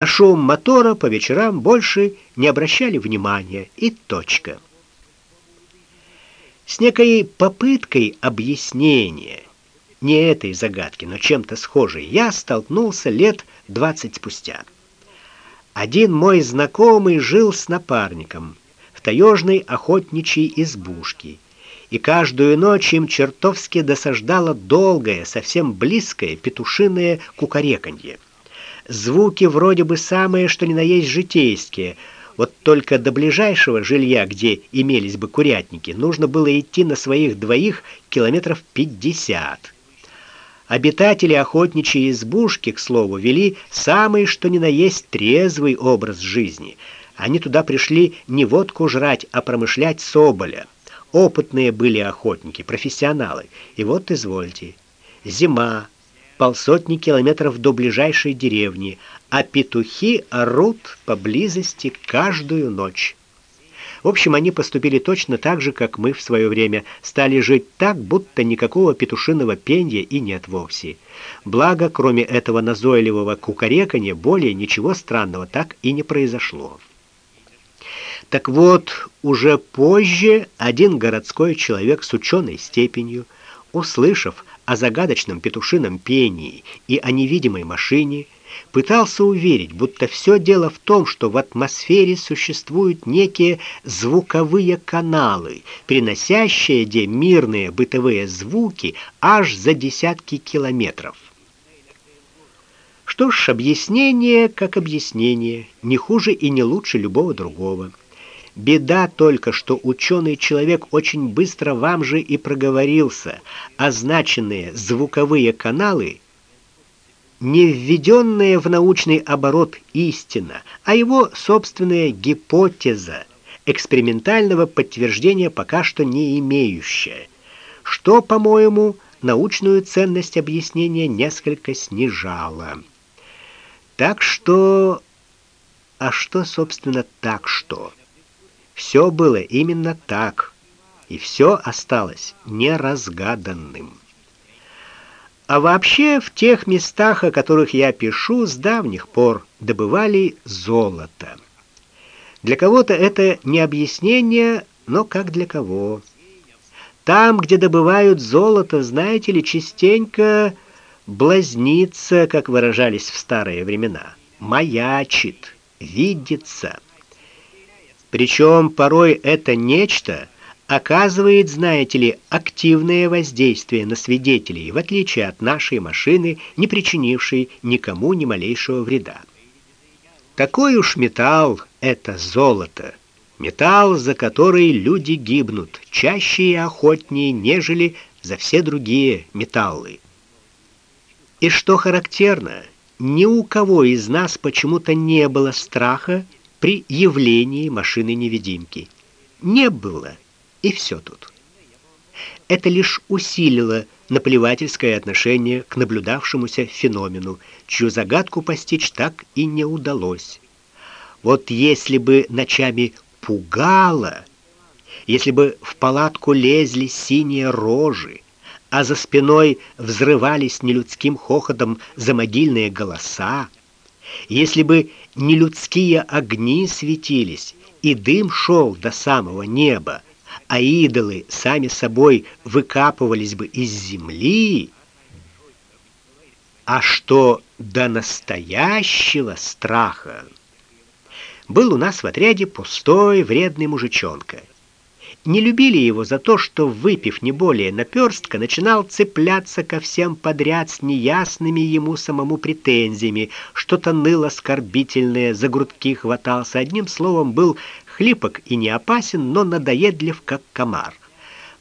На шум мотора по вечерам больше не обращали внимания, и точка. С некой попыткой объяснения не этой загадки, но чем-то схожей, я столкнулся лет двадцать спустя. Один мой знакомый жил с напарником в таежной охотничьей избушке, и каждую ночь им чертовски досаждало долгое, совсем близкое петушиное кукареканье. Звуки вроде бы самые, что ни на есть житейские. Вот только до ближайшего жилья, где имелись бы курятники, нужно было идти на своих двоих километров пятьдесят. Обитатели охотничьей избушки, к слову, вели самый что ни на есть трезвый образ жизни. Они туда пришли не водку жрать, а промышлять соболя. Опытные были охотники, профессионалы. И вот извольте. Зима, полсотни километров до ближайшей деревни, а петухи орут поблизости каждую ночь. В общем, они поступили точно так же, как мы в свое время, стали жить так, будто никакого петушиного пения и нет вовсе. Благо, кроме этого назойливого кукареканья, более ничего странного так и не произошло. Так вот, уже позже один городской человек с ученой степенью, услышав о загадочном петушином пении и о невидимой машине, пытался уверить, будто все дело в том, что в атмосфере существуют некие звуковые каналы, переносящие де мирные бытовые звуки аж за десятки километров. Что ж, объяснение как объяснение, не хуже и не лучше любого другого. Беда только, что ученый человек очень быстро вам же и проговорился. Означенные звуковые каналы не введенная в научный оборот истина, а его собственная гипотеза, экспериментального подтверждения пока что не имеющая, что, по-моему, научную ценность объяснения несколько снижало. Так что а что, собственно, так что? Все было именно так, и все осталось неразгаданным. А вообще в тех местах, о которых я пишу, с давних пор добывали золото. Для кого-то это не объяснение, но как для кого? Там, где добывают золото, знаете ли, частенько блазнится, как выражались в старые времена, маячит, видится. Причем порой это нечто оказывает, знаете ли, активное воздействие на свидетелей, в отличие от нашей машины, не причинившей никому ни малейшего вреда. Такой уж металл это золото. Металл, за который люди гибнут, чаще и охотнее, нежели за все другие металлы. И что характерно, ни у кого из нас почему-то не было страха при явлении машины-невидимки. Не было, и все тут. Это лишь усилило наплевательское отношение к наблюдавшемуся феномену, чью загадку постичь так и не удалось. Вот если бы ночами пугало, если бы в палатку лезли синие рожи, а за спиной взрывались нелюдским хохотом замогильные голоса, если бы нелюдские огни светились, и дым шел до самого неба, а идолы сами собой выкапывались бы из земли, а что до настоящего страха? Был у нас в отряде пустой, вредный мужичонка не любили его за то, что, выпив не более наперстка, начинал цепляться ко всем подряд с неясными ему самому претензиями, что-то ныло оскорбительное, за грудки хватался, одним словом, был хлипок и не опасен, но надоедлив, как комар.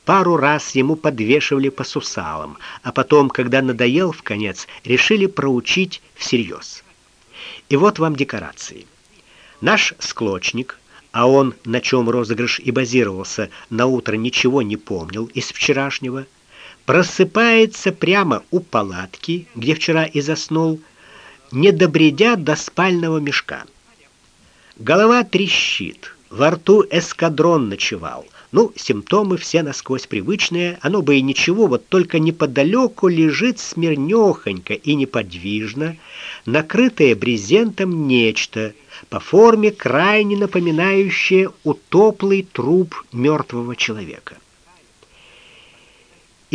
Пару раз ему подвешивали по сусалам, а потом, когда надоел в конец, решили проучить всерьез. И вот вам декорации. Наш склочник а он, на чем розыгрыш и базировался, на утро ничего не помнил из вчерашнего, просыпается прямо у палатки, где вчера и заснул, не добредя до спального мешка. Голова трещит, во рту эскадрон ночевал, Ну, симптомы все насквозь привычные, оно бы и ничего, вот только неподалеку лежит смирнёхонько и неподвижно, накрытое брезентом нечто, по форме крайне напоминающее утоплый труп мертвого человека.